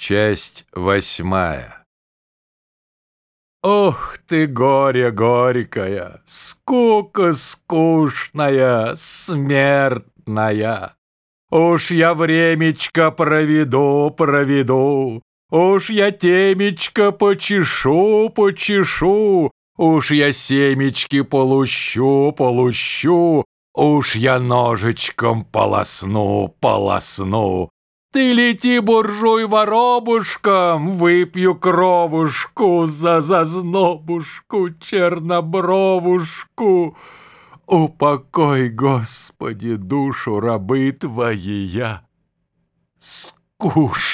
Часть восьмая. Ох ты, горе горькая, скука скучная, смертная! Уж я времечко проведу, проведу, Уж я темечко почешу, почешу, Уж я семечки полущу, полущу, Уж я ножичком полосну, полосну, ты лети, буржуй, воробушком, выпью кровушку за зазнобушку, чернобровушку. Упокой, Господи, душу рабы твоей я. Скучно.